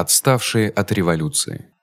Отставшие от революции.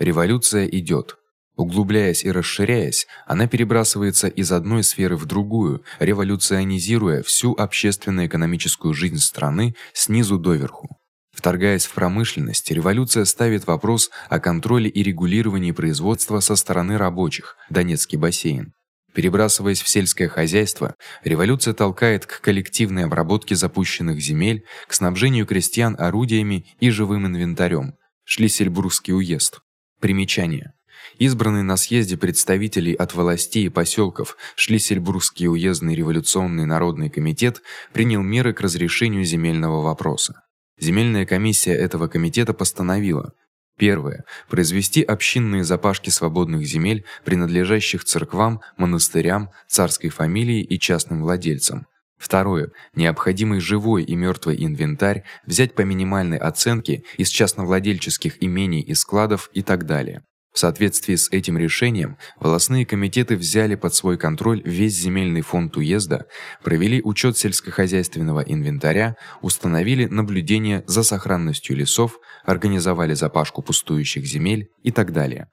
Революция идёт. Углубляясь и расширяясь, она перебрасывается из одной сферы в другую, революционизируя всю общественно-экономическую жизнь страны снизу доверху. Вторгаясь в промышленность, революция ставит вопрос о контроле и регулировании производства со стороны рабочих. Донецкий бассейн. Перебрасываясь в сельское хозяйство, революция толкает к коллективной обработке запущенных земель, к снабжению крестьян орудиями и живым инвентарем. Шлиссельбургский уезд. Примечание: Избранный на съезде представителей от властей и посёлков Шлиссельбургский уездный революционный народный комитет принял меры к разрешению земельного вопроса. Земельная комиссия этого комитета постановила: Первое произвести общинные запашки свободных земель, принадлежащих церквам, монастырям, царской фамилии и частным владельцам. Второе необходимый живой и мёртвый инвентарь взять по минимальной оценке из частновладельческих имений и складов и так далее. В соответствии с этим решением волостные комитеты взяли под свой контроль весь земельный фонд уезда, провели учёт сельскохозяйственного инвентаря, установили наблюдение за сохранностью лесов, организовали запашку пустующих земель и так далее.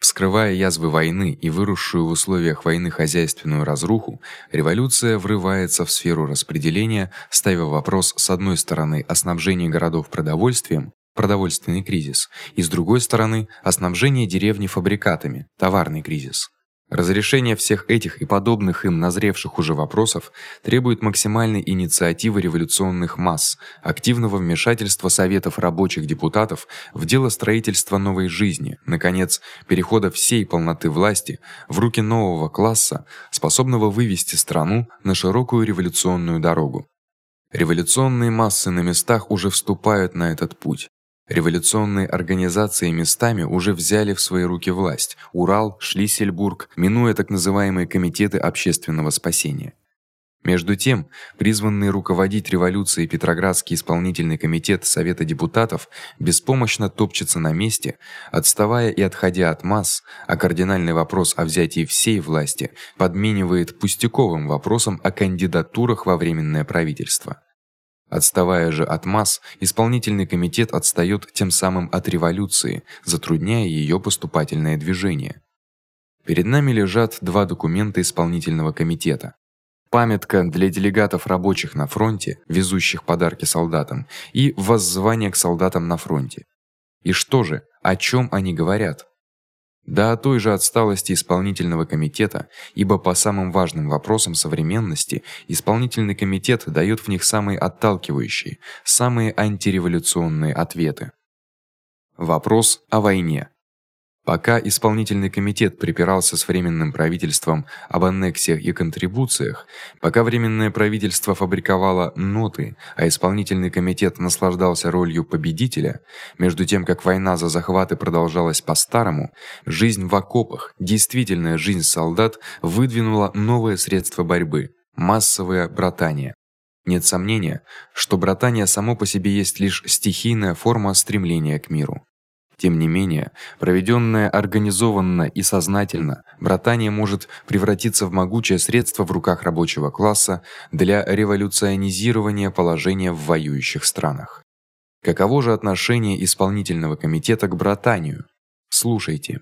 Вскрывая язвы войны и выросшую в условиях войны хозяйственную разруху, революция врывается в сферу распределения, ставя вопрос с одной стороны о снабжении городов продовольствием, продовольственный кризис, и с другой стороны, о снабжении деревни фабрикатами, товарный кризис. Разрешение всех этих и подобных им назревших уже вопросов требует максимальной инициативы революционных масс, активного вмешательства советов рабочих депутатов в дело строительства новой жизни, наконец, перехода всей полноты власти в руки нового класса, способного вывести страну на широкую революционную дорогу. Революционные массы на местах уже вступают на этот путь. Революционные организации местами уже взяли в свои руки власть. Урал, Шлиссельбург, минуя так называемые комитеты общественного спасения. Между тем, призванный руководить революцией Петроградский исполнительный комитет Совета депутатов беспомощно топчется на месте, отставая и отходя от масс, а кардинальный вопрос о взятии всей власти подменивает пустяковым вопросом о кандидатурах во временное правительство. Отставая же от масс, исполнительный комитет отстаёт тем самым от революции, затрудняя её поступательное движение. Перед нами лежат два документа исполнительного комитета. Памятка для делегатов рабочих на фронте, везущих подарки солдатам, и воззвание к солдатам на фронте. И что же, о чём они говорят? Да о той же отсталости исполнительного комитета, ибо по самым важным вопросам современности исполнительный комитет даёт в них самые отталкивающие, самые антиреволюционные ответы. Вопрос о войне. Пока исполнительный комитет припирался с временным правительством об аннексиях и контрибуциях, пока временное правительство фабриковало ноты, а исполнительный комитет наслаждался ролью победителя, между тем как война за захваты продолжалась по-старому, жизнь в окопах, действительная жизнь солдат выдвинула новое средство борьбы массовое братание. Нет сомнения, что братание само по себе есть лишь стихийная форма стремления к миру. Тем не менее, проведённое организованно и сознательно, братание может превратиться в могучее средство в руках рабочего класса для революционизирования положения в воюющих странах. Каково же отношение исполнительного комитета к братанию? Слушайте,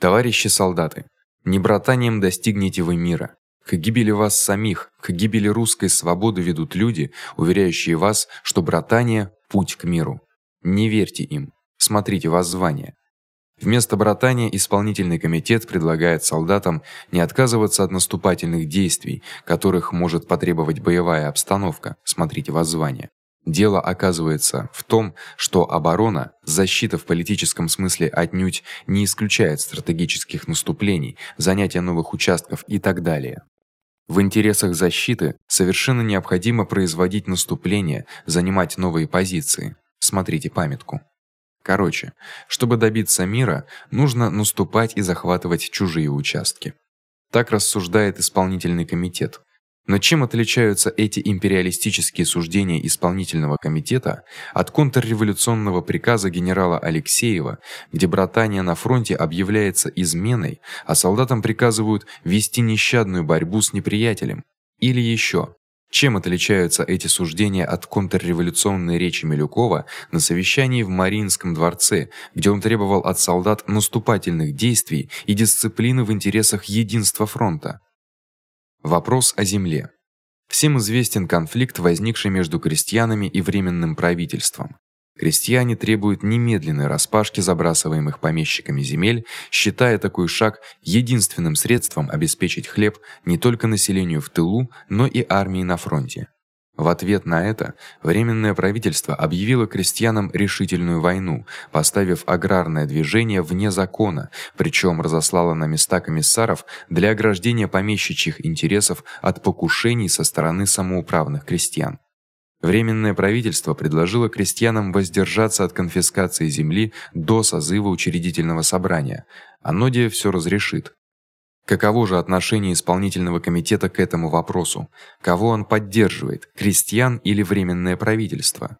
товарищи солдаты, не братанием достигнете вы мира. К гибели вас самих, к гибели русской свободы ведут люди, уверяющие вас, что братание путь к миру. Не верьте им. Смотрите воззвание. Вместо братания исполнительный комитет предлагает солдатам не отказываться от наступательных действий, которых может потребовать боевая обстановка. Смотрите воззвание. Дело оказывается в том, что оборона, защита в политическом смысле отнюдь не исключает стратегических наступлений, занятия новых участков и так далее. В интересах защиты совершенно необходимо производить наступления, занимать новые позиции. Смотрите памятку. Короче, чтобы добиться мира, нужно наступать и захватывать чужие участки. Так рассуждает исполнительный комитет. Но чем отличаются эти империалистические суждения исполнительного комитета от контрреволюционного приказа генерала Алексеева, где братание на фронте объявляется изменой, а солдатам приказывают вести нещадную борьбу с неприятелем? Или ещё Чем отличаются эти суждения от контрреволюционной речи Милюкова на совещании в Мариинском дворце, где он требовал от солдат наступательных действий и дисциплины в интересах единства фронта? Вопрос о земле. Всем известен конфликт, возникший между крестьянами и временным правительством. Крестьяне требуют немедленной распашки забрасываемых помещиками земель, считая такой шаг единственным средством обеспечить хлеб не только населению в тылу, но и армии на фронте. В ответ на это временное правительство объявило крестьянам решительную войну, поставив аграрное движение вне закона, причём разослало на места комиссаров для ограждения помещичьих интересов от покушений со стороны самоуправных крестьян. Временное правительство предложило крестьянам воздержаться от конфискации земли до созыва учредительного собрания. Оно де всё разрешит. Каково же отношение исполнительного комитета к этому вопросу? Кого он поддерживает, крестьян или временное правительство?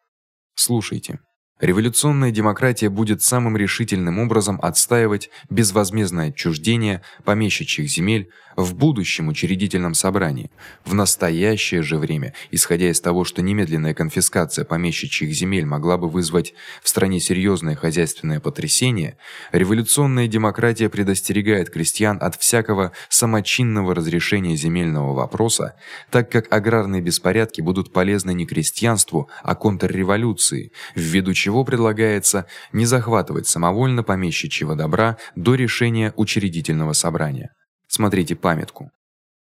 Слушайте. Революционная демократия будет самым решительным образом отстаивать безвозмездное отчуждение помещичьих земель в будущем учредительном собрании. В настоящее же время, исходя из того, что немедленная конфискация помещичьих земель могла бы вызвать в стране серьёзное хозяйственное потрясение, революционная демократия предостерегает крестьян от всякого самочинного разрешения земельного вопроса, так как аграрные беспорядки будут полезны не крестьянству, а контрреволюции, ввиду чего предлагается не захватывать самовольно помещичьего добра до решения учредительного собрания. Смотрите памятку.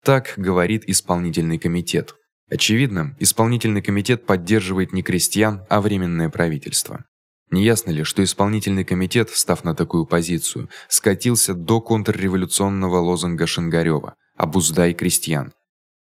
Так говорит исполнительный комитет. Очевидно, исполнительный комитет поддерживает не крестьян, а временное правительство. Неясно ли, что исполнительный комитет, став на такую позицию, скатился до контрреволюционного лозунга Шингарёва: "Обуздай крестьян".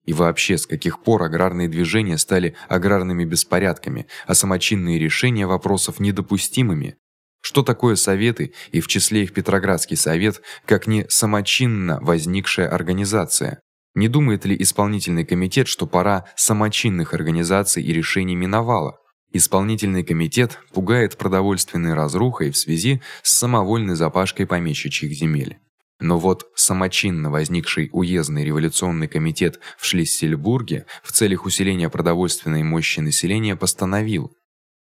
И вообще, с каких пор аграрные движения стали аграрными беспорядками, а самочинные решения вопросов недопустимыми? Что такое советы, и в числе их Петроградский совет, как не самочинно возникшая организация? Не думает ли исполнительный комитет, что пора самочинных организаций и решений миновала? Исполнительный комитет пугает продовольственной разрухой в связи с самовольной запашкой помещичьих земель. Но вот самочинно возникший уездный революционный комитет в Шлиссельбурге в целях усиления продовольственной мощи населения постановил: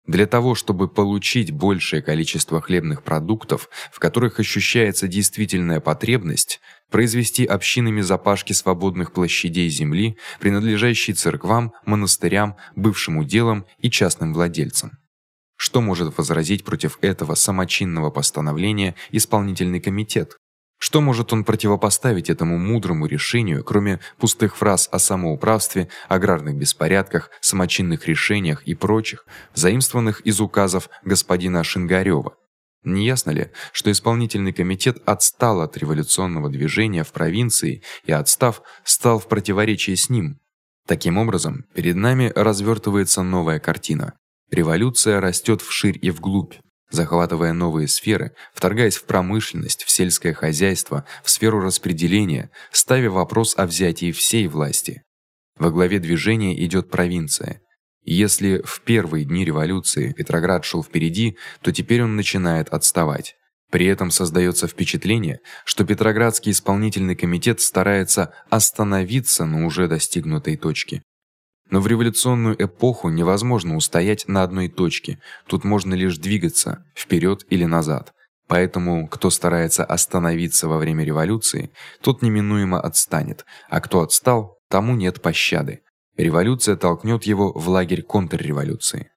для того, чтобы получить большее количество хлебных продуктов, в которых ощущается действительная потребность, произвести общинами запашки свободных площадей земли, принадлежащей церквам, монастырям, бывшим уделам и частным владельцам. Что может возразить против этого самочинного постановления исполнительный комитет? Что может он противопоставить этому мудрому решению, кроме пустых фраз о самоуправстве, аграрных беспорядках, самочинных решениях и прочих, заимствованных из указов господина Шингарёва? Не ясно ли, что исполнительный комитет отстал от революционного движения в провинции и отстав, стал в противоречии с ним? Таким образом, перед нами развертывается новая картина. Революция растёт вширь и вглубь захватывая новые сферы, вторгаясь в промышленность, в сельское хозяйство, в сферу распределения, ставя вопрос о взятии всей власти. Во главе движения идёт провинция. Если в первые дни революции Петроград шёл впереди, то теперь он начинает отставать. При этом создаётся впечатление, что Петроградский исполнительный комитет старается остановиться на уже достигнутой точке. Но в революционную эпоху невозможно устоять на одной точке. Тут можно лишь двигаться вперёд или назад. Поэтому кто старается остановиться во время революции, тот неминуемо отстанет, а кто отстал, тому нет пощады. Революция толкнёт его в лагерь контрреволюции.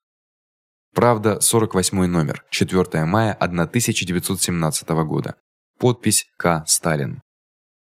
Правда, 48 номер, 4 мая 1917 года. Подпись К. Сталин.